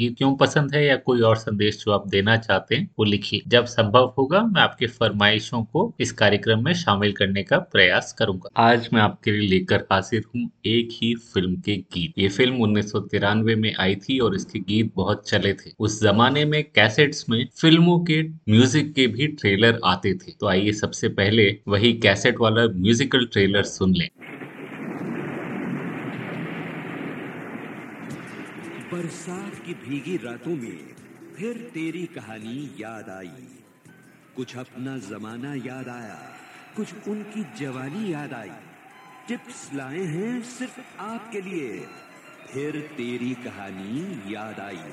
गीत क्यों पसंद है या कोई और संदेश जो आप देना चाहते हैं, वो लिखिए। जब संभव होगा, मैं आपके फरमाइशों को इस कार्यक्रम में शामिल करने का प्रयास करूँगा। आज मैं आपके लिए लेकर हाजिर हूँ एक ही फ़िल्म के गीत। ये फ़िल्म उन्नीस सौ तिरानवे में आई थी और इसके गीत बहुत चले थे। उस जमाने में कैसेट्स में फ़िल्मों के म्यूज़िक के भी ट्रेलर आते थे। तो आइए सबसे पहले वही कैसेट वाला म्यूजिकल ट्रेलर सुन लें। बरसात की भीगी रातों में फिर तेरी कहानी याद आई। कुछ अपना जमाना याद आया, कुछ उनकी जवानी याद आई। टिप्स लाए हैं सिर्फ़ आपके लिए। फिर तेरी कहानी याद आई,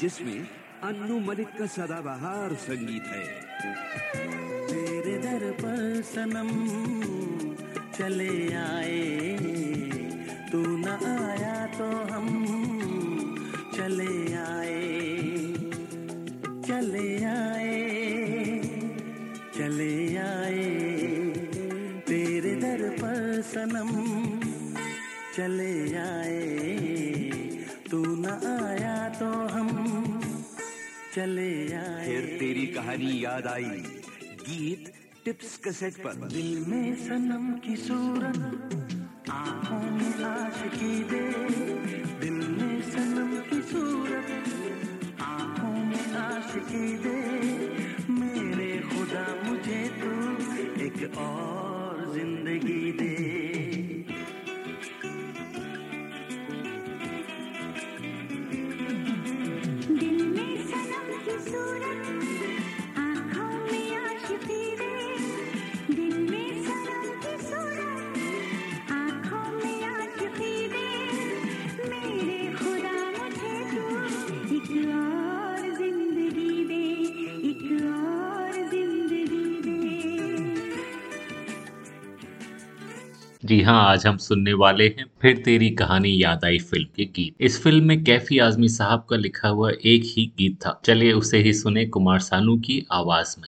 जिसमें अन्नू मलिक का सदाबहार संगीत है। तेरे दर पर सनम चले आए, तू न आया तो हम चले आए चले आए चले आए। तेरे दर पर सनम चले आए। तू न आया तो हम चले आए। फिर तेरी कहानी याद आई गीत टिप्स कैसेट पर। दिल में सनम की सूरत आँखों में आशिकी दे दिल में की आँखों में आशिकी दे। मेरे खुदा मुझे तू एक और ज़िंदगी दे। जी हाँ आज हम सुनने वाले हैं फिर तेरी कहानी याद आई फ़िल्म के गीत। इस फ़िल्म में कैफी आजमी साहब का लिखा हुआ एक ही गीत था। चलिए उसे ही सुने कुमार सानू की आवाज़ में।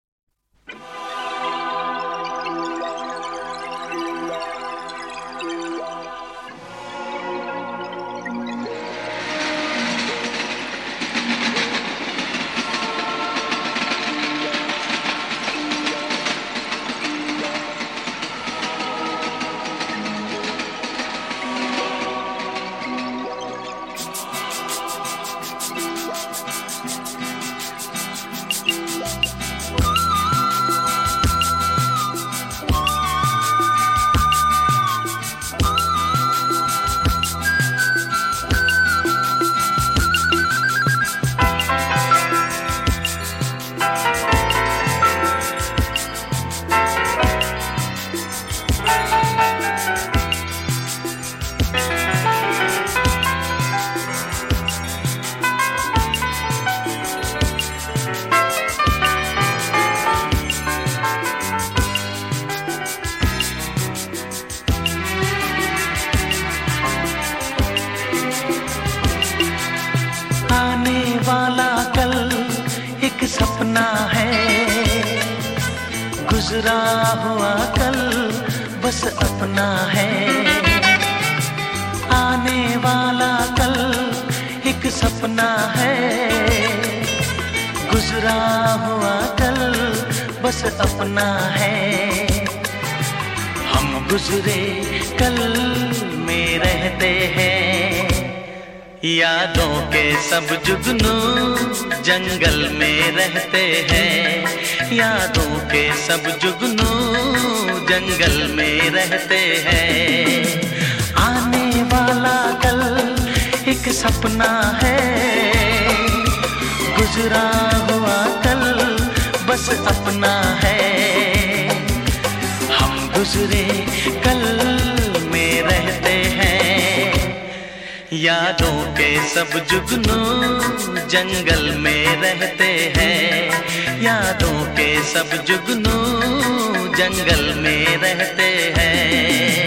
सब जुगनू जंगल में रहते हैं। यादों के सब जुगनू जंगल में रहते हैं। आने वाला कल एक सपना है। गुजरा हुआ कल बस अपना है। हम गुजरे कल यादों के सब जुगनू जंगल में रहते हैं। यादों के सब जुगनू जंगल में रहते हैं।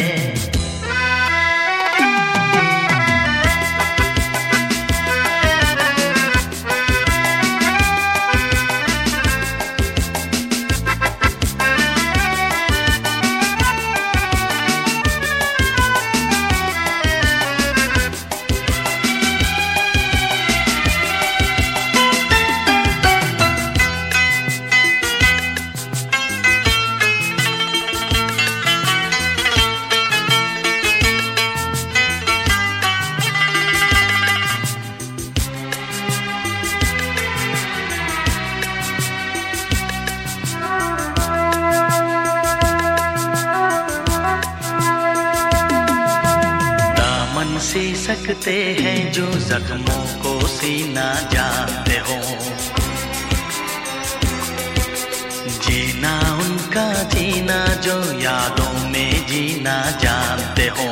सकते हैं जो जख्मों को सीना जानते हो। जीना उनका जीना जो यादों में जीना जानते हो।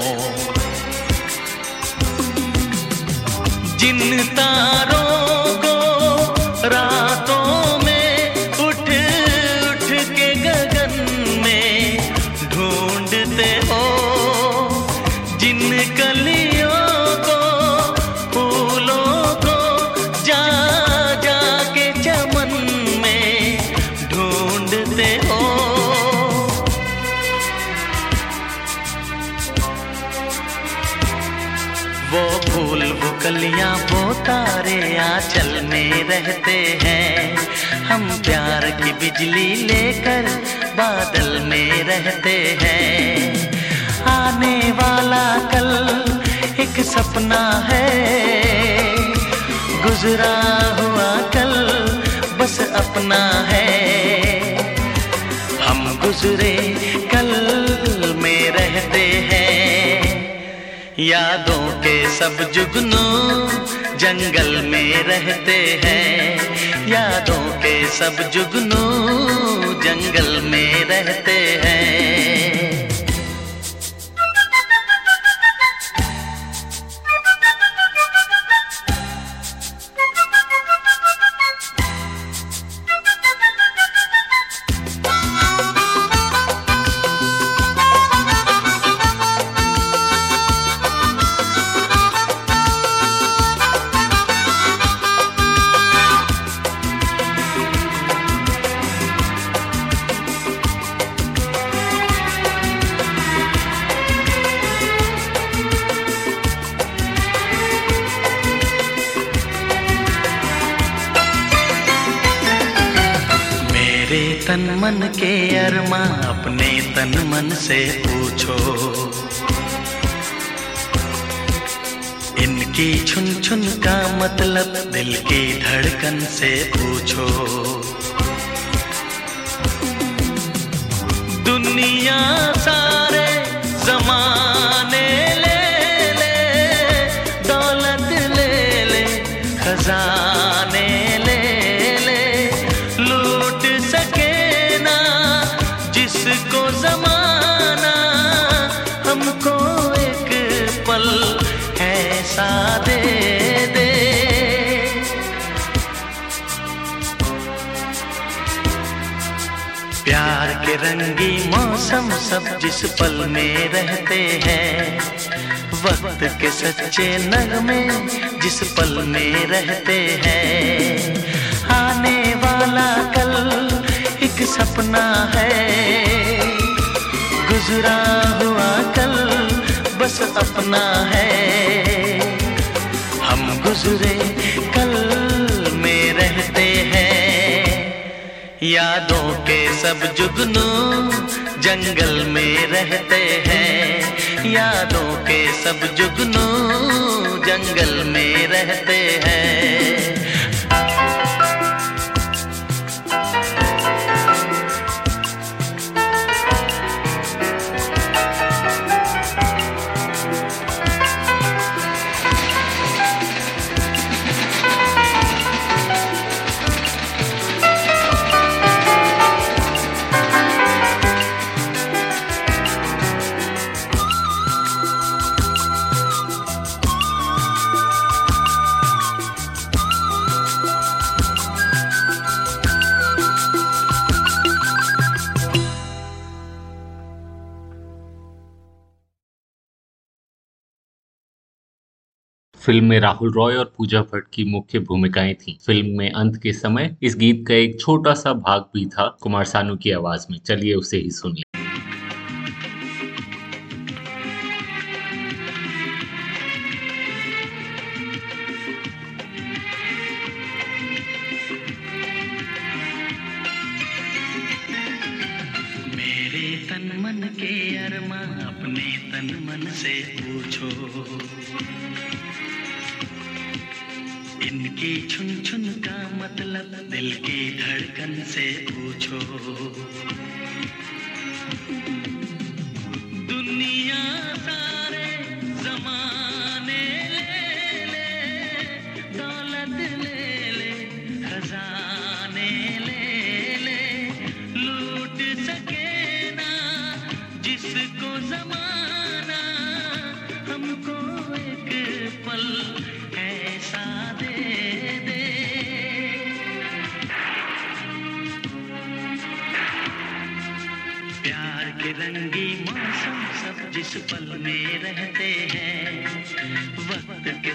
जिन की बिजली लेकर बादल में रहते हैं। आने वाला कल एक सपना है। गुजरा हुआ कल बस अपना है। हम गुजरे कल में रहते हैं। यादों के सब जुगनू जंगल में रहते हैं। यादों के सब जुगनू जंगल में रहते हैं। मन के अरमा अपने तन मन से पूछो। इनकी छुन छुन का मतलब दिल की धड़कन से पूछो। दुनिया सारे सब जिस पल में रहते हैं, वक्त के सच्चे नगमे जिस पल में रहते हैं। आने वाला कल एक सपना है, गुजरा हुआ कल बस अपना है। हम गुजरे कल में रहते हैं, यादों के सब जुगनू जंगल में रहते हैं। यादों के सब जुगनू जंगल में रहते हैं। फ़िल्म में राहुल रॉय और पूजा भट्ट की मुख्य भूमिकाएँ थीं। फ़िल्म में अंत के समय इस गीत का एक छोटा सा भाग भी था, कुमार सानू की आवाज़ में चलिए उसे ही सुन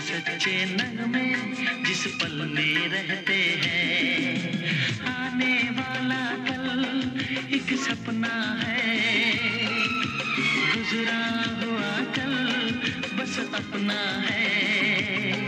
सच्चे नगमे जिस पल में रहते हैं। आने वाला कल एक सपना है। गुजरा हुआ कल बस अपना है।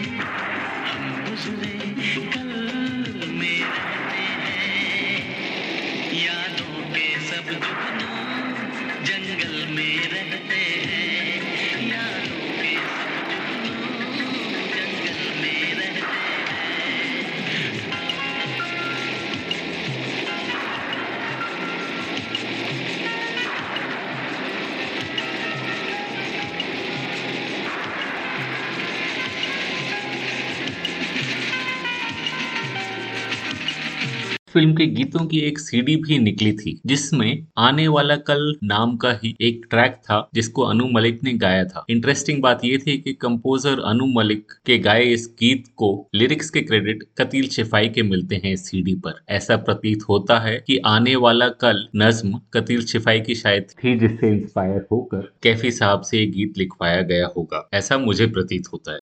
फ़िल्म के गीतों की एक सीडी भी निकली थी, जिसमें आने वाला कल नाम का ही एक ट्रैक था, जिसको अनु मलिक ने गाया था। इंटरेस्टिंग बात यह थी कि कंपोजर अनु मलिक के गाए इस गीत को लिरिक्स के क्रेडिट कतील शिफाई के मिलते हैं सीडी पर। ऐसा प्रतीत होता है कि आने वाला कल नज्म कतील शिफाई की शायद थी, जिससे इंस्पायर होकर कैफी साहब से ये गीत लिखवाया गया होगा। ऐसा मुझे प्रतीत होता है।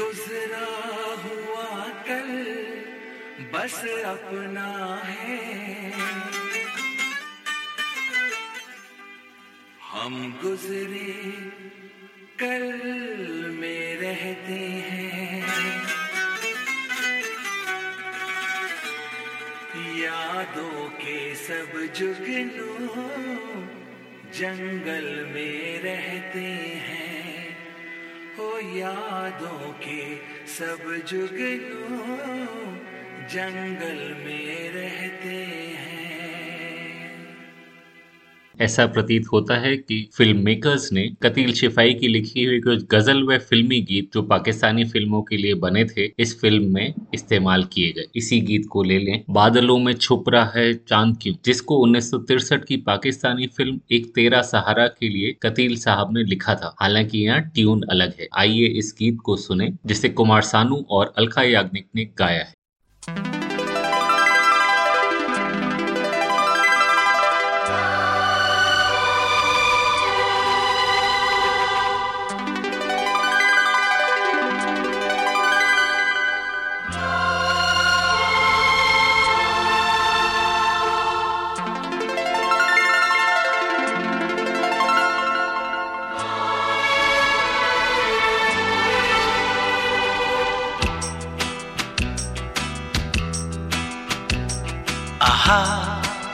गुजरा हुआ कल, बस अपना है। हम गुजरे कल में रहते हैं। यादों के सब जुगनू जंगल में रहते हैं। यादों के सब जुगनू जंगल में रहते हैं। ऐसा प्रतीत होता है कि फ़िल्म मेकर्स ने कतील शिफाई की लिखी हुई कुछ गज़ल व फिल्मी गीत जो पाकिस्तानी फ़िल्मों के लिए बने थे, इस फ़िल्म में इस्तेमाल किए गए। इसी गीत को ले लें, बादलों में छुप रहा है चाँद क्यों? जिसको उन्नीस की पाकिस्तानी फ़िल्म एक तेरा सहारा के लिए कतील साहब ने लिखा था। हालाँकि यहाँ ट्यून अलग है। आइए इस गीत को सुने, जिसे कुमार सानू और अलका याग्निक ने गाया है।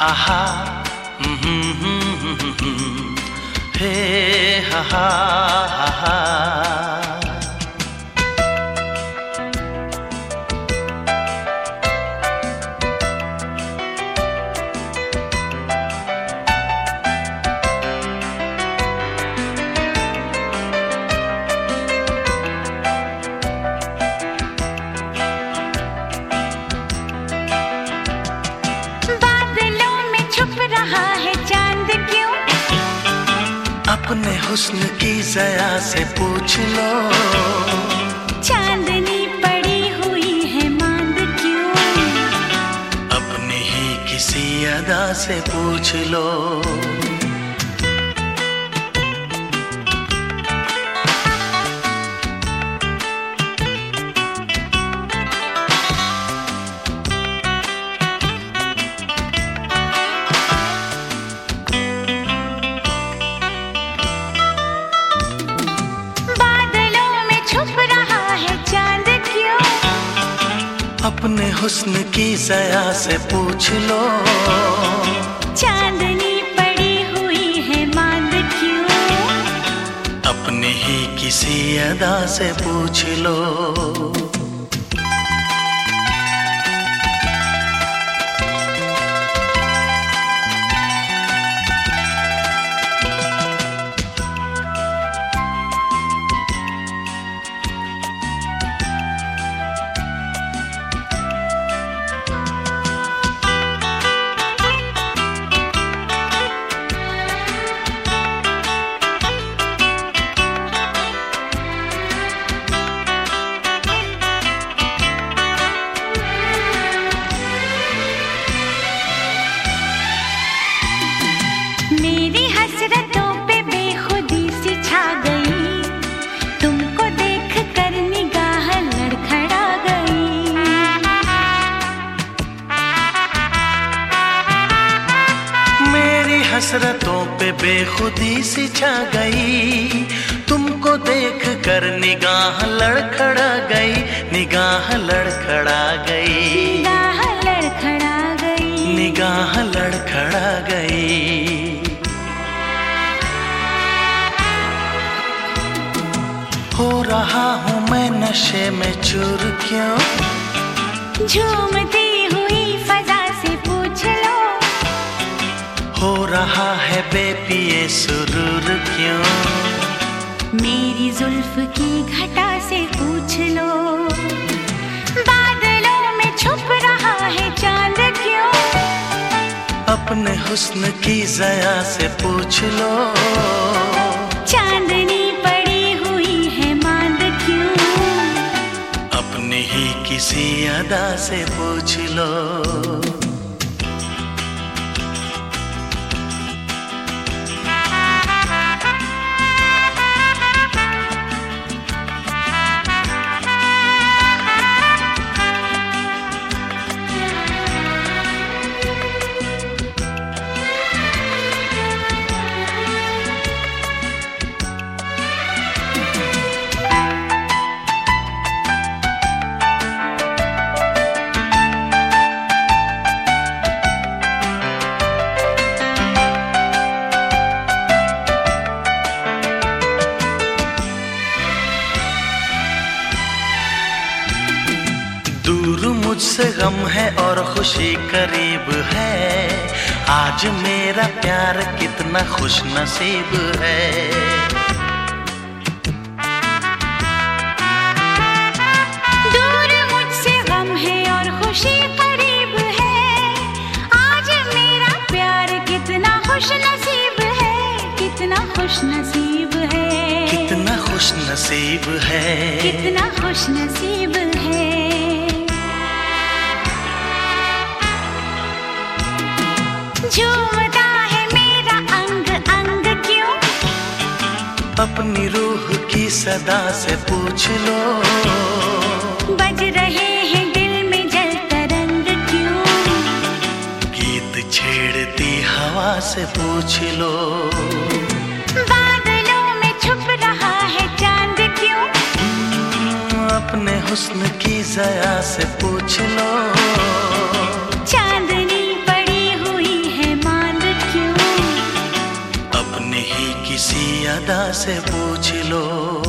아하 음흠흠흠흠 회하하하 हुस्न की जया से पूछ लो। चांदनी पड़ी हुई है मांद क्यों? अपने ही किसी अदा से पूछ लो। हुस्न की जया से पूछ लो। चांदनी पड़ी हुई है मांद क्यों? अपने ही किसी अदा से पूछ लो। नशे में चूर क्यों? झूमती हुई फजा से पूछ लो। हो रहा है बेपिए सुरूर क्यों? मेरी जुल्फ की घटा से पूछ लो। बादलों में छुप रहा है चाँद क्यों? अपने हुस्न की जया से पूछ लो। चांदनी किसी अदा से पूछ लो। खुशी करीब है। आज मेरा प्यार कितना खुश नसीब है। दूर मुझसे गम है और खुशी करीब है। आज मेरा प्यार कितना खुश नसीब है। कितना खुश नसीब है। कितना खुश नसीब अपनी रूह की सदा से पूछ लो। बज रहे हैं दिल में जल तरंग क्यों? गीत छेड़ती हवा से पूछ लो। बादलों में छुप रहा है चाँद क्यों? अपने हुस्न की जया से पूछ लो। से पूछ लो।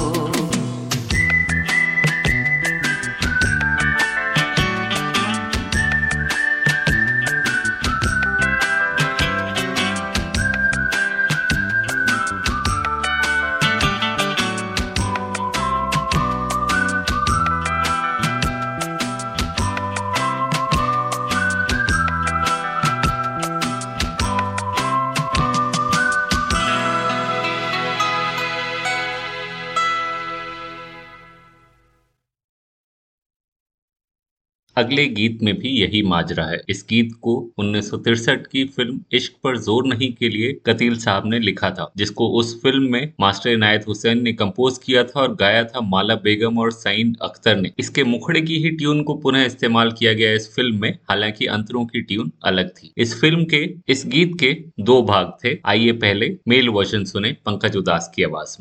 अगले गीत में भी यही माजरा है। इस गीत को उन्नीस की फ़िल्म इश्क पर ज़ोर नहीं के लिए कतील साहब ने लिखा था, जिसको उस फ़िल्म में मास्टर इनायत हुसैन ने कंपोज किया था और गाया था माला बेगम और सईन अख्तर ने। इसके मुखड़े की ही ट्यून को पुनः इस्तेमाल किया गया इस फ़िल्म में, हालाँकि अंतरों की ट्यून अलग थी। इस फ़िल्म के, इस गीत के दो भाग थे। आइए पहले मेल वर्जन सुने पंकज उदास की आवाज़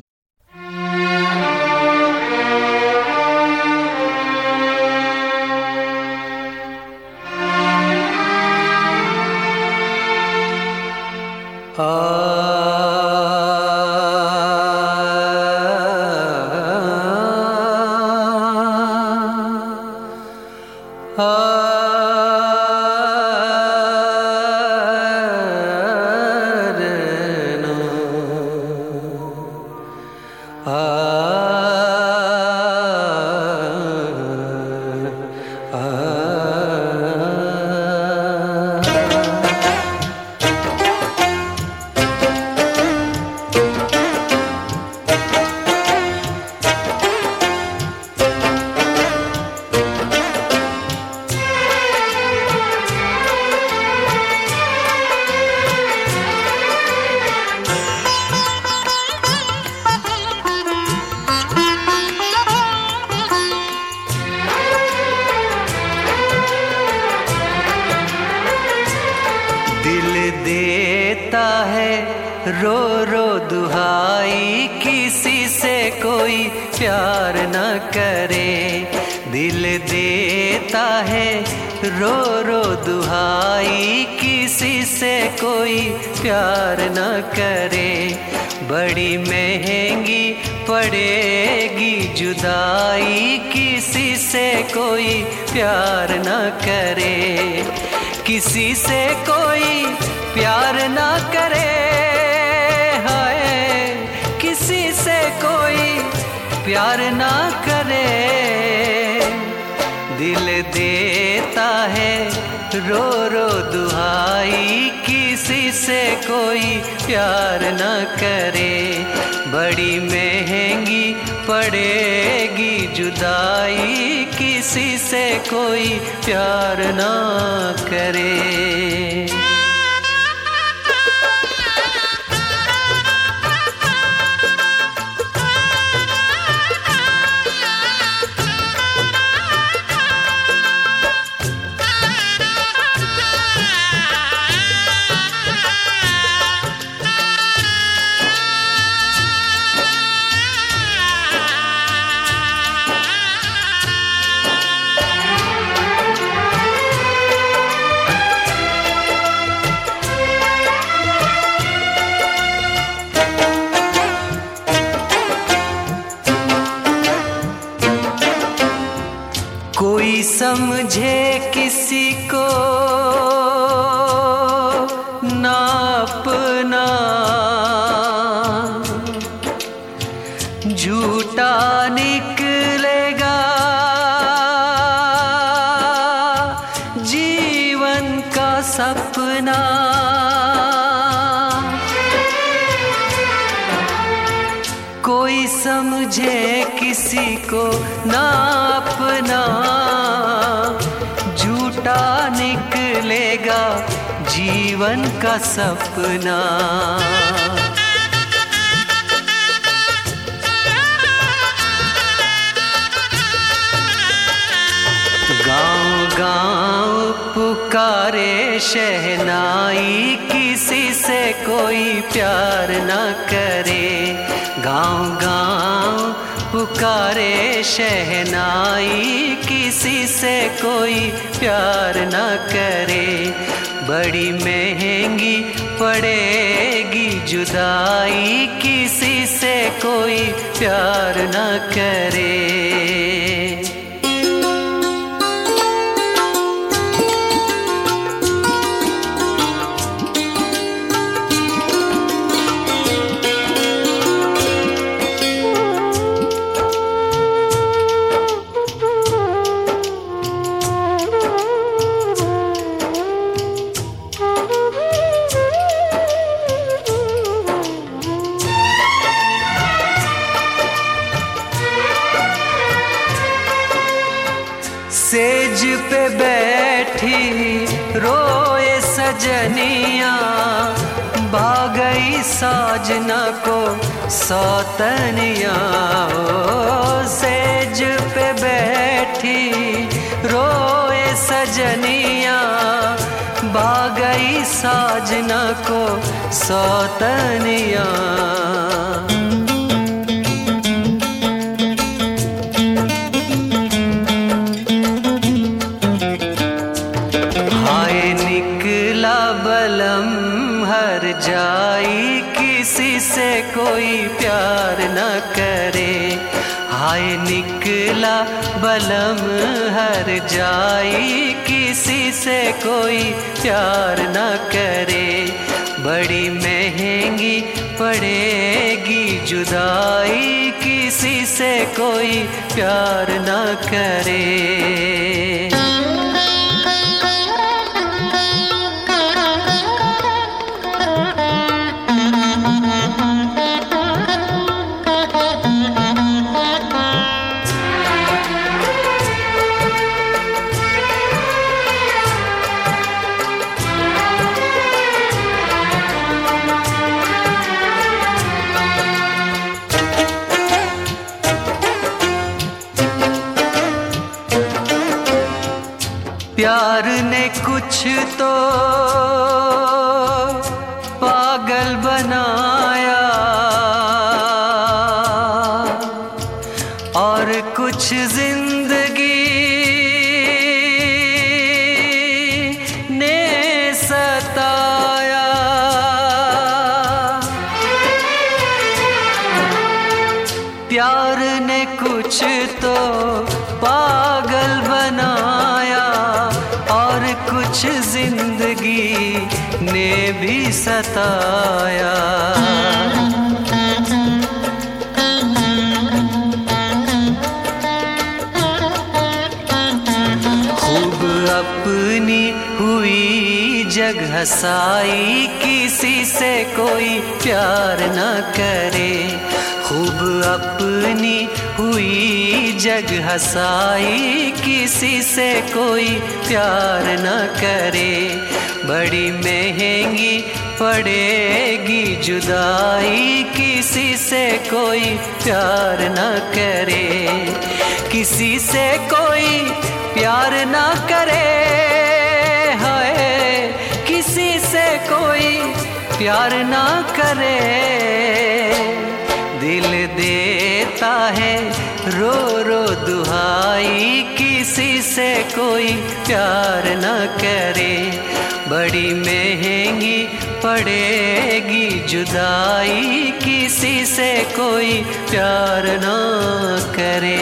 में रो रो दुहाई, किसी से कोई प्यार न करे। बड़ी महँगी पड़ेगी जुदाई, किसी से कोई प्यार न करे। किसी से कोई प्यार न करे, हाय। किसी से कोई प्यार ना करे। दिल देता है? रो रो दुहाई, किसी से कोई प्यार न करे। बड़ी महँगी पड़ेगी जुदाई, किसी से कोई प्यार ना करे। का सपना। गाँव गाँव पुकारे शहनाई, किसी से कोई प्यार न करे। गाँव गाँव पुकारे शहनाई, किसी से कोई प्यार न करे। बड़ी महँगी पड़ेगी जुदाई किसी से कोई प्यार न करे। रोए सजनिया भागई साजना को सौतनिया। सेज पे बैठी, रोए सजनिया भागई साजना को सौतनिया। निकला बलम हर जाई किसी से कोई प्यार न करे। बड़ी महँगी पड़ेगी जुदाई, किसी से कोई प्यार न करे। प्यार हसाई किसी से कोई प्यार न करे। खूब अपनी हुई जग हसाई किसी से कोई प्यार न करे। बड़ी महँगी पड़ेगी जुदाई किसी से कोई प्यार न करे। किसी से कोई प्यार न करे। प्यार ना करे, दिल देता है रो रो दुहाई, किसी से कोई प्यार न करे। बड़ी महँगी पड़ेगी जुदाई, किसी से कोई प्यार न करे।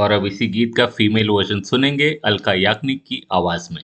और अब इसी गीत का फीमेल वर्जन सुनेंगे अलका याग्निक की आवाज़ में।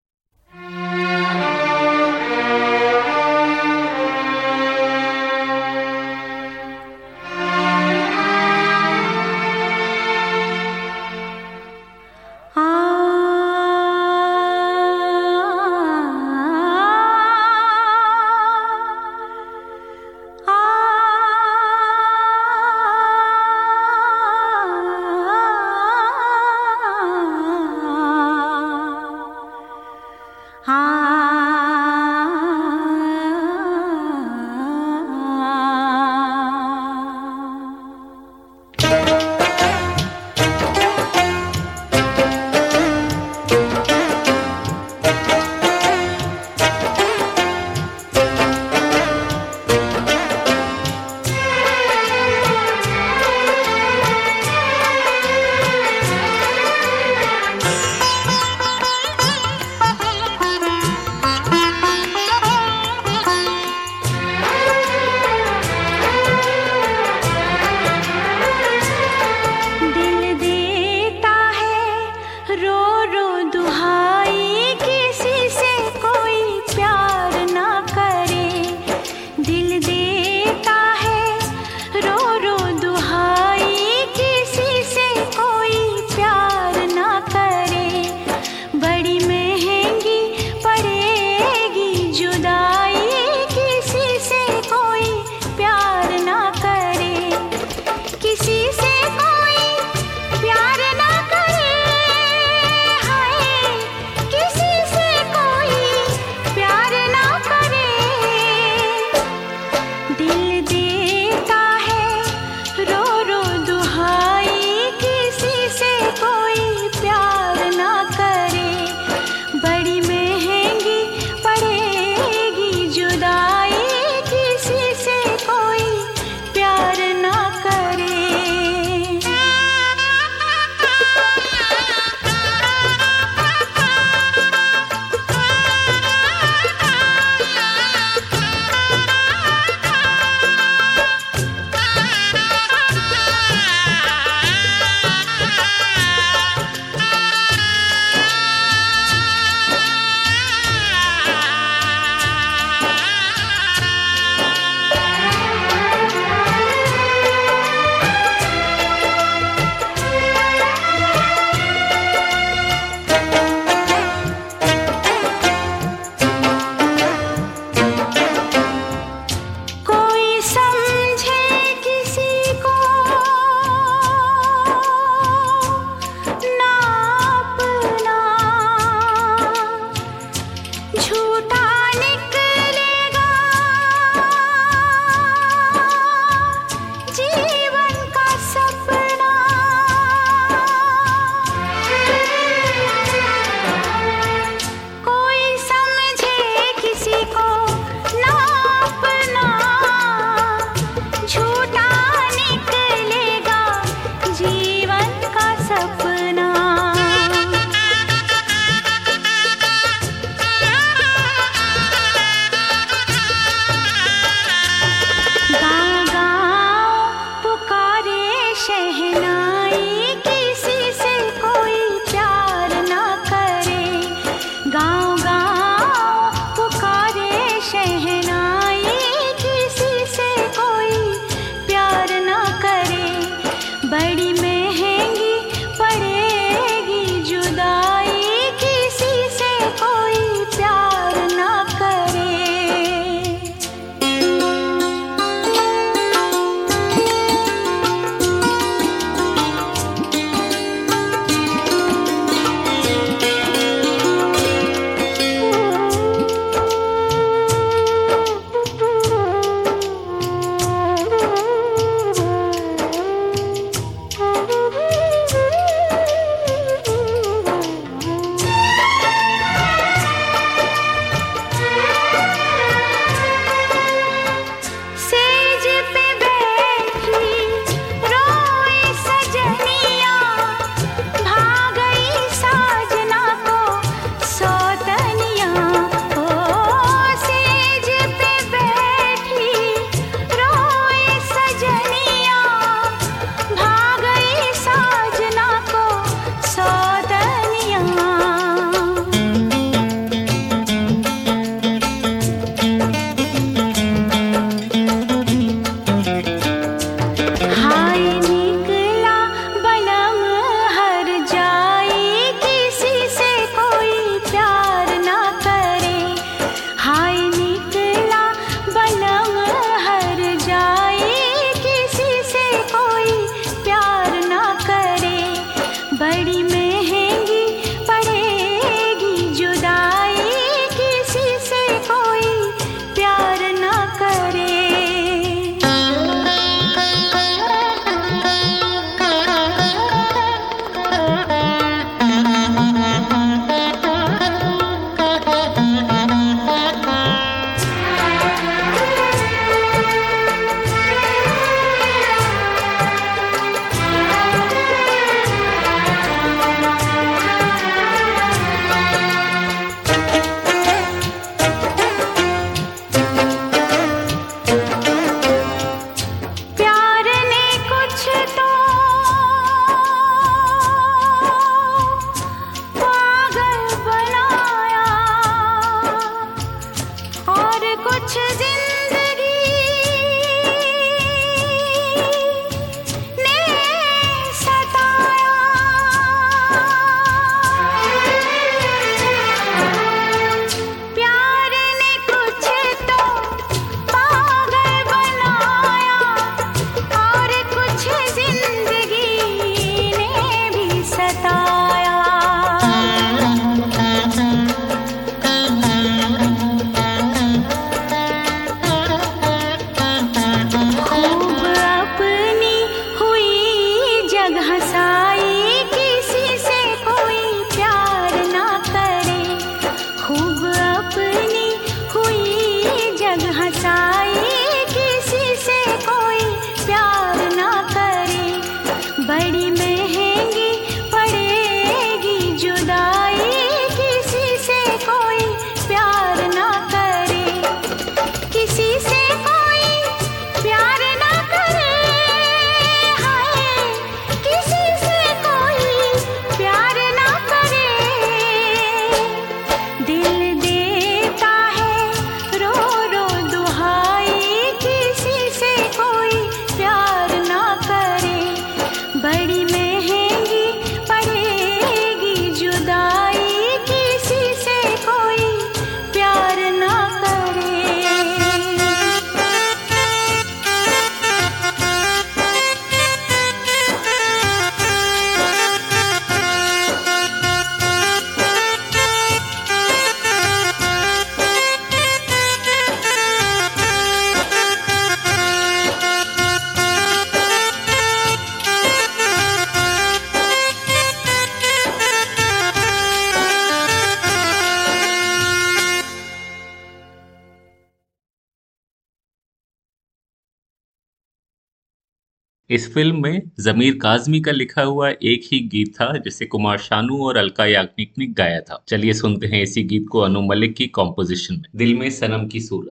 फ़िल्म में जमीर काजमी का लिखा हुआ एक ही गीत था, जिसे कुमार शानू और अलका याग्निक ने गाया था। चलिए सुनते हैं इसी गीत को अनु मलिक की कॉम्पोजिशन में। दिल में सनम की सूरत।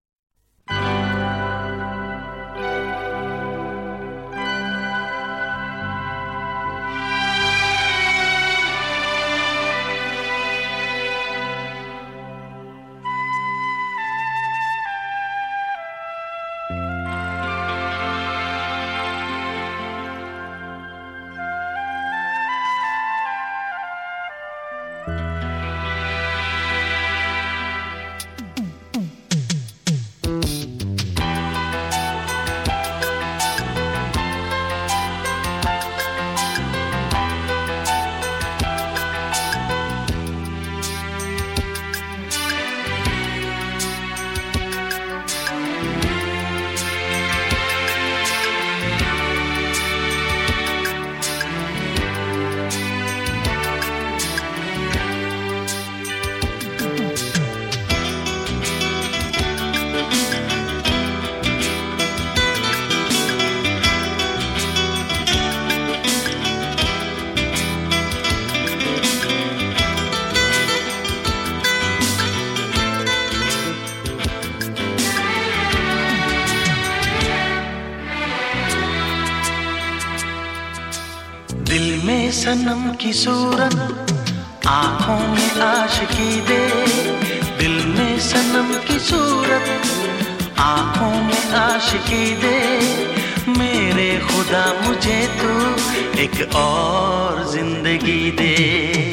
की सूरत, आँखों में आशिकी दे, दिल में सनम की सूरत, आँखों में आशिकी दे, मेरे खुदा मुझे तू एक और ज़िंदगी दे।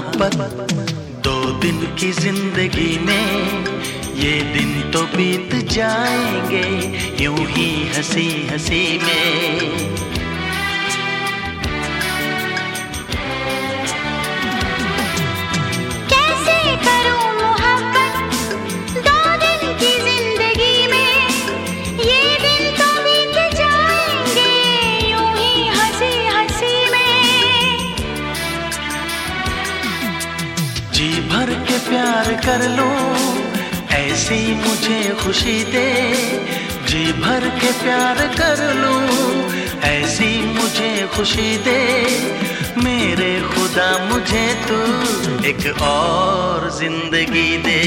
मोहब्बत दो दिन की ज़िंदगी में ये दिन तो बीत जाएँगे, यूँ ही हँसी हँसी में। कर लो। ऐसी मुझे खुशी दे, जी भर के प्यार कर लो। ऐसी मुझे खुशी दे, मेरे खुदा मुझे तू एक और ज़िंदगी दे।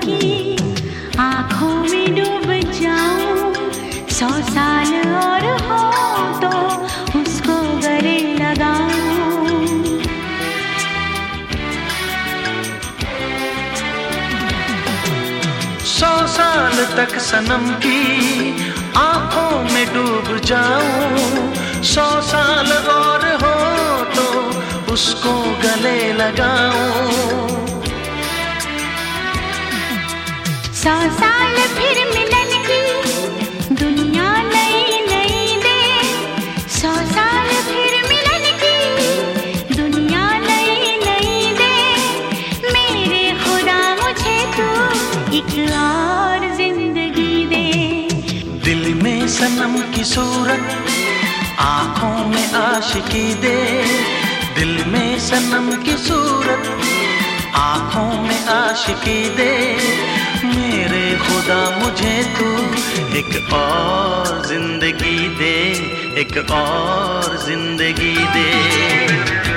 आँखों में डूब जाऊँ। सौ साल और हो तो उसको गले लगाऊँ। सौ साल तक सनम की आँखों में डूब जाऊँ। सौ साल और हो तो उसको गले लगाऊँ। सौ साल फिर मिलन की दुनिया नई नई दे सौ साल फिर मिलन की दुनिया नई नई दे मेरे खुदा, मुझे तू एक और ज़िंदगी दे। दिल में सनम की सूरत, आँखों में आशिकी दे। दिल में सनम की सूरत, आँखों में आशिकी दे। खुदा मुझे तू एक और ज़िंदगी दे एक और ज़िंदगी दे।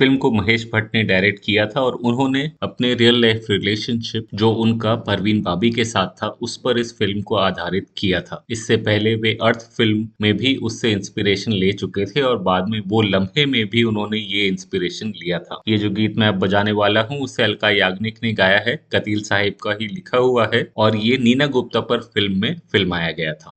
फ़िल्म को महेश भट्ट ने डायरेक्ट किया था और उन्होंने अपने रियल लाइफ रिलेशनशिप जो उनका परवीन बाबी के साथ था, उस पर इस फ़िल्म को आधारित किया था। इससे पहले वे अर्थ फ़िल्म में भी उससे इंस्पिरेशन ले चुके थे और बाद में वो लम्हे में भी उन्होंने ये इंस्पिरेशन लिया था। ये जो गीत मैं अब बजाने वाला हूँ, उसे अलका याग्निक ने गाया है, कतील साहिब का ही लिखा हुआ है और ये नीना गुप्ता पर फ़िल्म में फिल्माया गया था।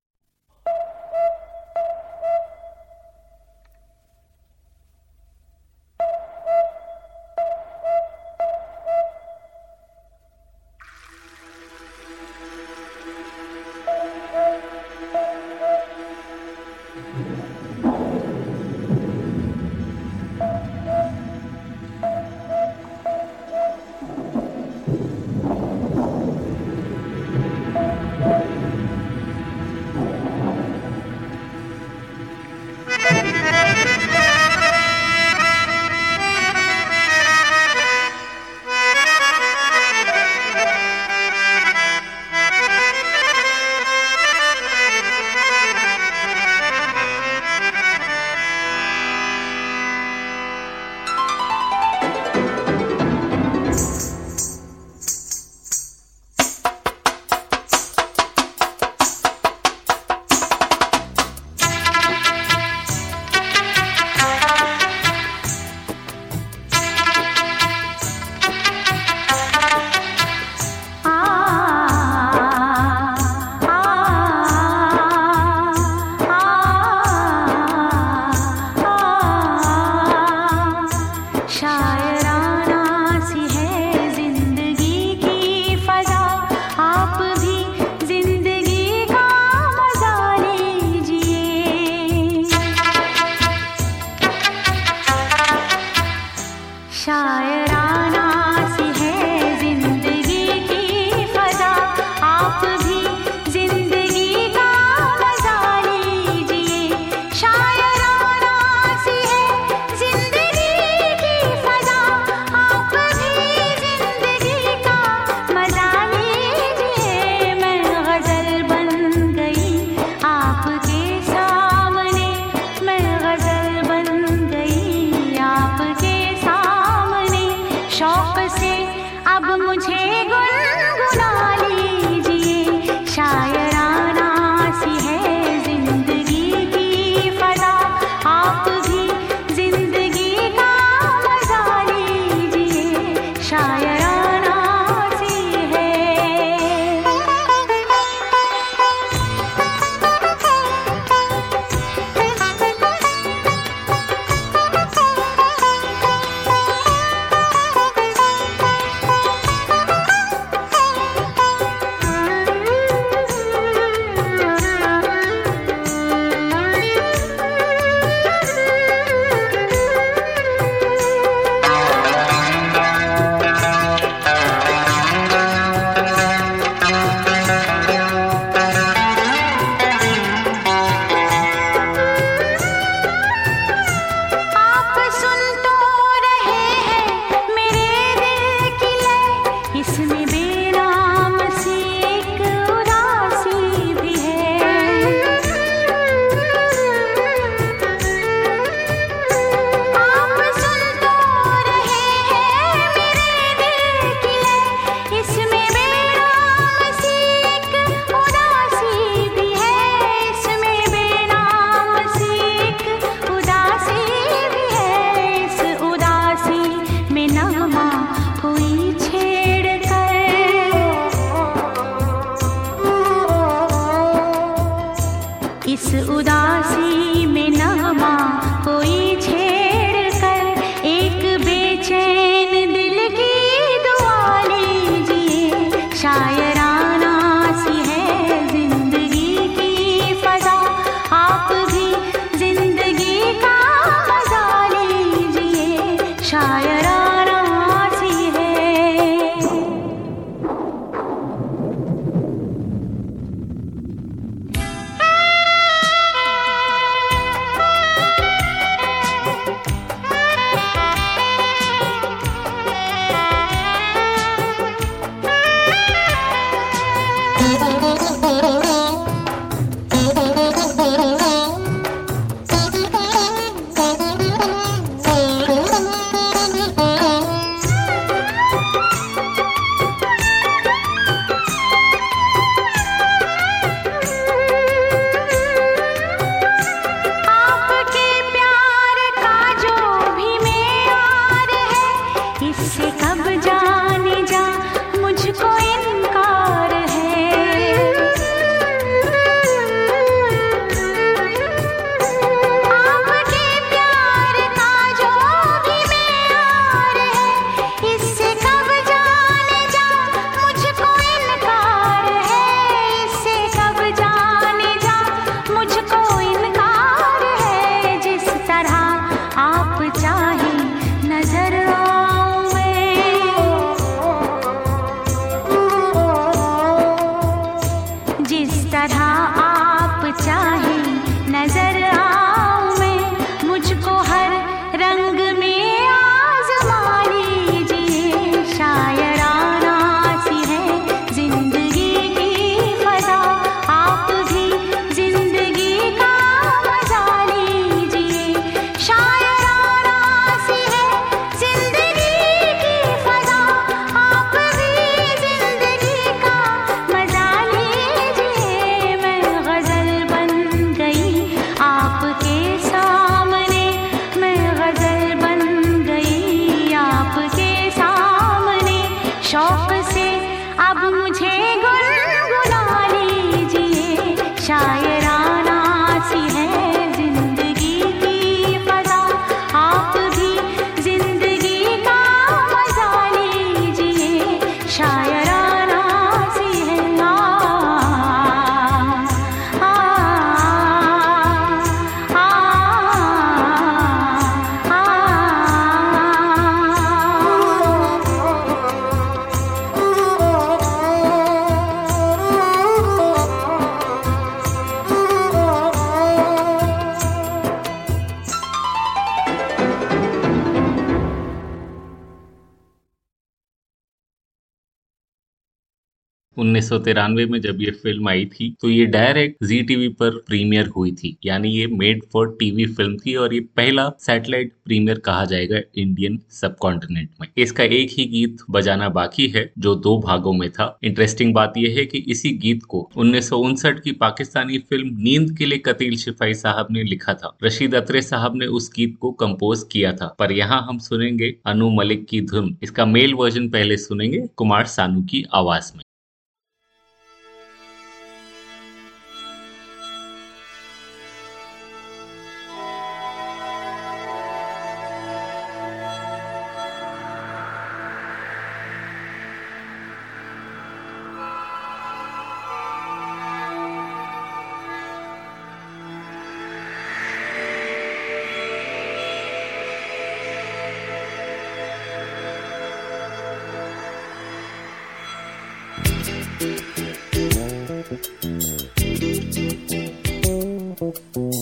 में जब ये फ़िल्म आई थी तो ये डायरेक्ट जी टीवी पर प्रीमियर हुई थी। यानी ये मेड फॉर टीवी फ़िल्म थी और ये पहला सैटेलाइट प्रीमियर कहा जाएगा इंडियन सब कॉन्टिनेंट में। इसका एक ही गीत बजाना बाकी है, जो दो भागों में था। इंटरेस्टिंग बात यह है कि इसी गीत को उन्नीस सौ उनसठ की पाकिस्तानी फ़िल्म नींद के लिए कतील शिफाई साहब ने लिखा था। रशीद अत्रे साहब ने उस गीत को कंपोज किया था। पर यहाँ हम सुनेंगे अनु मलिक की धुन। इसका मेल वर्जन पहले सुनेंगे, कुमार सानू की आवाज़ में।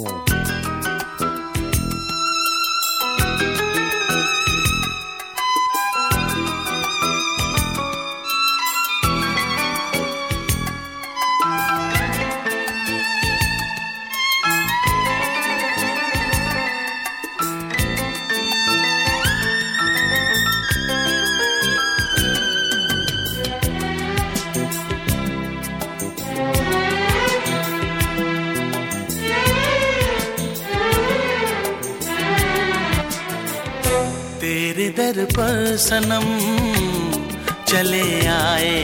तेरे सनम चले आए।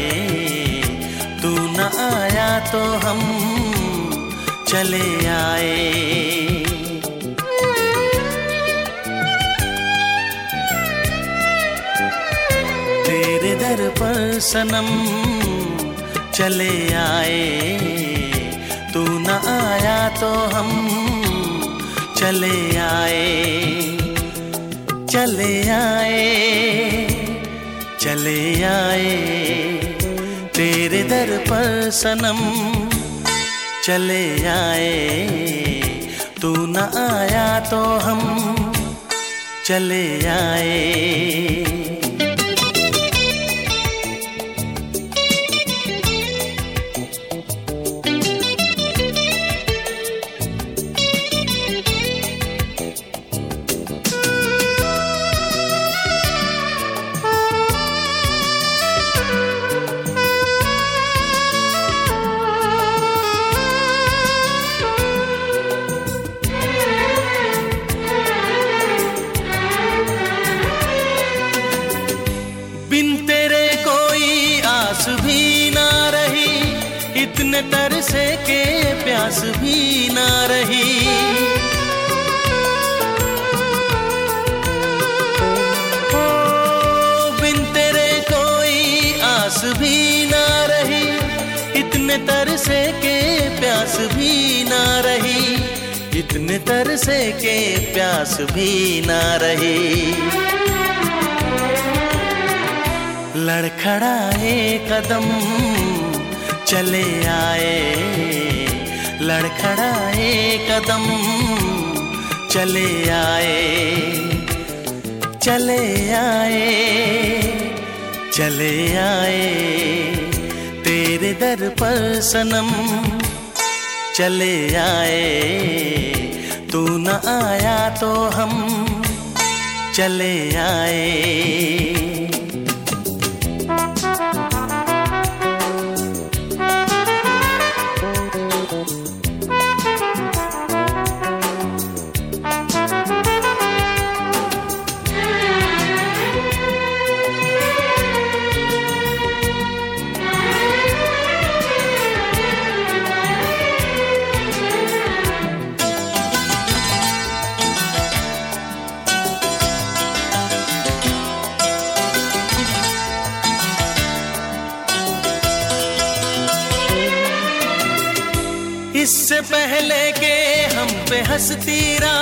तू न आया तो हम चले आए। तेरे दर पर सनम चले आए। तू न आया तो हम चले आए। चले आए चले आए, तेरे दर पर सनम। चले आए, तू न आया तो हम। चले आए इतने तरसे के प्यास भी ना रही, इतने तरसे के प्यास भी ना रही। लड़खड़ाए कदम, चले आए। लड़खड़ाए कदम, चले आए। चले आए चले आए। तेरे दर पर सनम। चले आए तू न आया तो हम। चले आए हम पे हंसती रा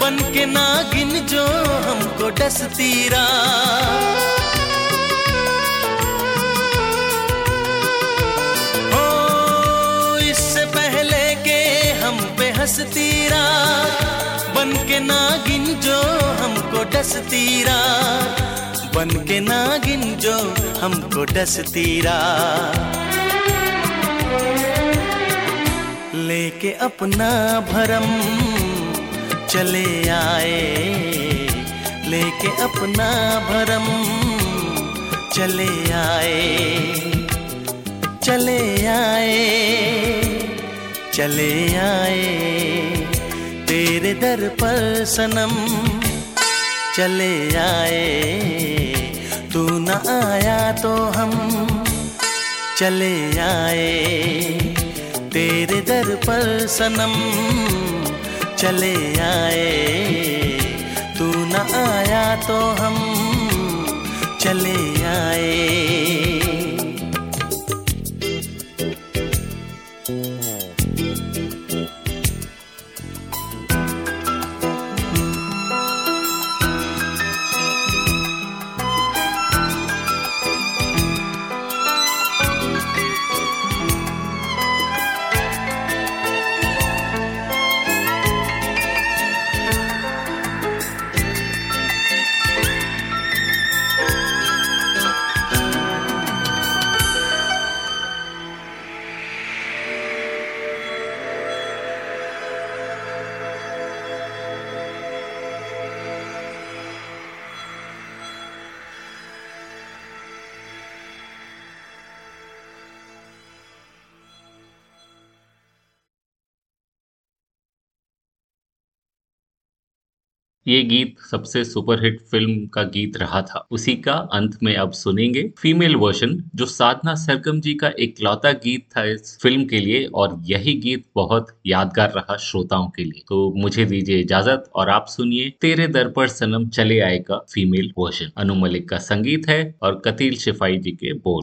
बन के नागिन जो हमको डसती रा हो इससे पहले के हम पे हंसती रा बन के नागिन जो हमको डसती रा बन के नागिन जो हमको डसती लेके अपना भरम चले आए, लेके अपना भरम चले आए चले आए चले आए, तेरे दर पर सनम चले आए, तू न आया तो हम चले आए। तेरे दर पर सनम चले आए। तू न आया तो हम चले आए। ये गीत सबसे सुपरहिट फ़िल्म का गीत रहा था। उसी का अंत में अब सुनेंगे फीमेल वर्जन, जो साधना सरगम जी का इकलौता गीत था इस फ़िल्म के लिए, और यही गीत बहुत यादगार रहा श्रोताओं के लिए। तो मुझे दीजिए इजाज़त और आप सुनिए तेरे दर पर सनम चले आए का फीमेल वर्जन। अनु मलिक का संगीत है और कतील शिफाई जी के बोल।